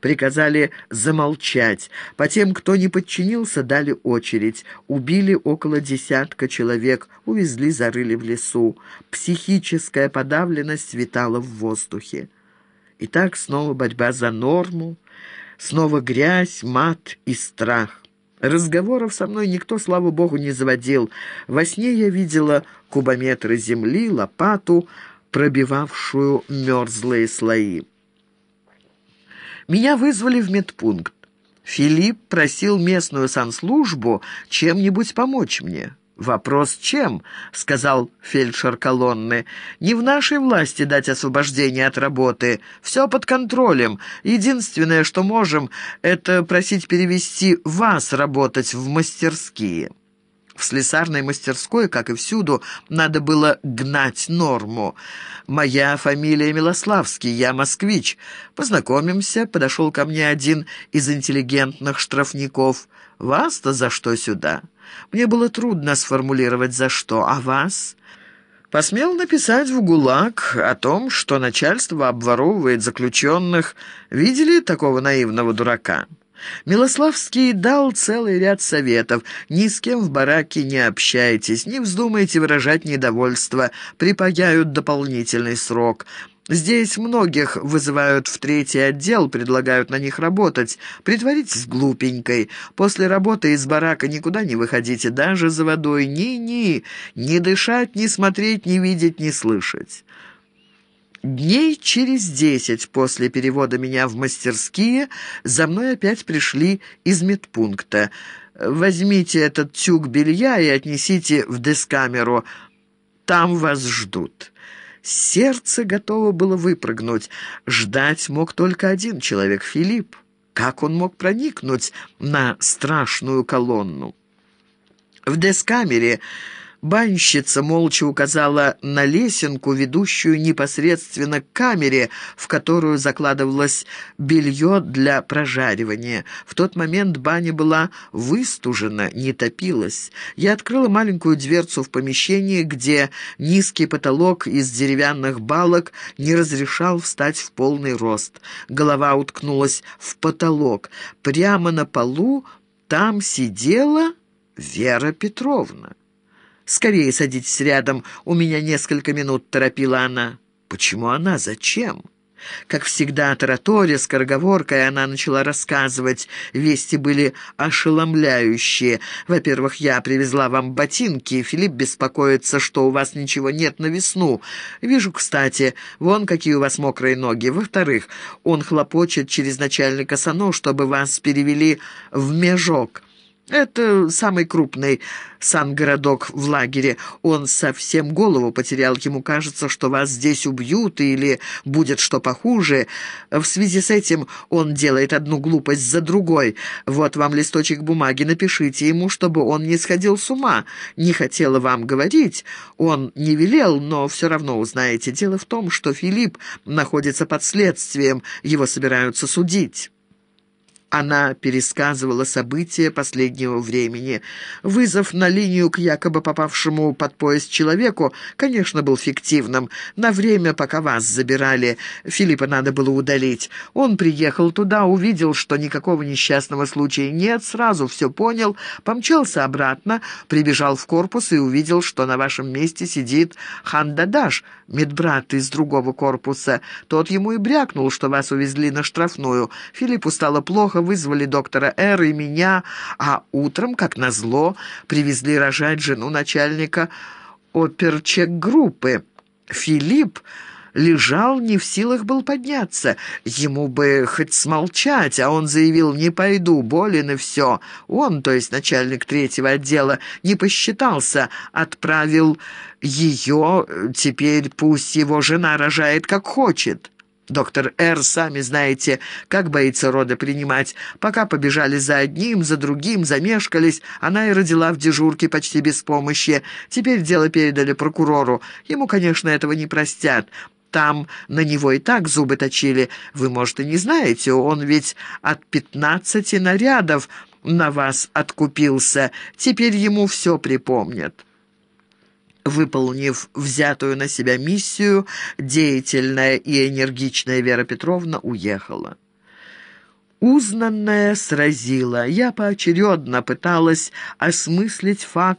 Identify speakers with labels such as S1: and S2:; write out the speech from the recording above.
S1: приказали замолчать. По тем, кто не подчинился, дали очередь. Убили около десятка человек, увезли, зарыли в лесу. Психическая подавленность витала в воздухе. И так снова борьба за норму, снова грязь, мат и страх. Разговоров со мной никто, слава богу, не заводил. Во сне я видела кубометры земли, лопату, пробивавшую мерзлые слои. Меня вызвали в медпункт. Филипп просил местную санслужбу чем-нибудь помочь мне. «Вопрос чем?» — сказал фельдшер колонны. «Не в нашей власти дать освобождение от работы. Все под контролем. Единственное, что можем, это просить перевести вас работать в мастерские». В слесарной мастерской, как и всюду, надо было гнать норму. «Моя фамилия Милославский, я москвич. Познакомимся», — подошел ко мне один из интеллигентных штрафников. «Вас-то за что сюда?» Мне было трудно сформулировать «за что», а вас? Посмел написать в ГУЛАГ о том, что начальство обворовывает заключенных. Видели такого наивного дурака?» Милославский дал целый ряд советов. Ни с кем в бараке не общайтесь, не вздумайте выражать недовольство, припаяют дополнительный срок. Здесь многих вызывают в третий отдел, предлагают на них работать. Притворитесь глупенькой. После работы из барака никуда не выходите, даже за водой. Ни-ни, ни дышать, ни смотреть, ни видеть, ни слышать». Дней через десять после перевода меня в мастерские за мной опять пришли из медпункта. «Возьмите этот тюк белья и отнесите в дескамеру. Там вас ждут». Сердце готово было выпрыгнуть. Ждать мог только один человек — Филипп. Как он мог проникнуть на страшную колонну? В дескамере Банщица молча указала на лесенку, ведущую непосредственно к камере, в которую закладывалось белье для прожаривания. В тот момент баня была выстужена, не топилась. Я открыла маленькую дверцу в помещении, где низкий потолок из деревянных балок не разрешал встать в полный рост. Голова уткнулась в потолок. Прямо на полу там сидела Вера Петровна. «Скорее садитесь рядом, у меня несколько минут», — торопила она. «Почему она? Зачем?» Как всегда, тараторя, скороговоркой она начала рассказывать. Вести были ошеломляющие. Во-первых, я привезла вам ботинки. Филипп беспокоится, что у вас ничего нет на весну. Вижу, кстати, вон какие у вас мокрые ноги. Во-вторых, он хлопочет через начальника САНО, чтобы вас перевели в межок. Это самый крупный сангородок в лагере. Он совсем голову потерял. Ему кажется, что вас здесь убьют или будет что похуже. В связи с этим он делает одну глупость за другой. Вот вам листочек бумаги. Напишите ему, чтобы он не сходил с ума. Не хотела вам говорить. Он не велел, но все равно узнаете. Дело в том, что Филипп находится под следствием. Его собираются судить. Она пересказывала события последнего времени. Вызов на линию к якобы попавшему под поезд человеку, конечно, был фиктивным. На время, пока вас забирали, Филиппа надо было удалить. Он приехал туда, увидел, что никакого несчастного случая нет, сразу все понял, помчался обратно, прибежал в корпус и увидел, что на вашем месте сидит хан Дадаш, медбрат из другого корпуса. Тот ему и брякнул, что вас увезли на штрафную. Филиппу стало плохо, вызвали доктора Р и меня, а утром, как назло, привезли рожать жену начальника оперчек-группы. Филипп лежал, не в силах был подняться. Ему бы хоть смолчать, а он заявил «не пойду, болен и все». Он, то есть начальник третьего отдела, не посчитался, отправил ее, теперь пусть его жена рожает как хочет». Доктор Р, сами знаете, как боится рода принимать. Пока побежали за одним, за другим, замешкались, она и родила в дежурке почти без помощи. Теперь дело передали прокурору. Ему, конечно, этого не простят. Там на него и так зубы точили. Вы, может, и не знаете, он ведь от пятнадцати нарядов на вас откупился. Теперь ему все припомнят». Выполнив взятую на себя миссию, деятельная и энергичная Вера Петровна уехала. Узнанное сразило. Я поочередно пыталась осмыслить факт,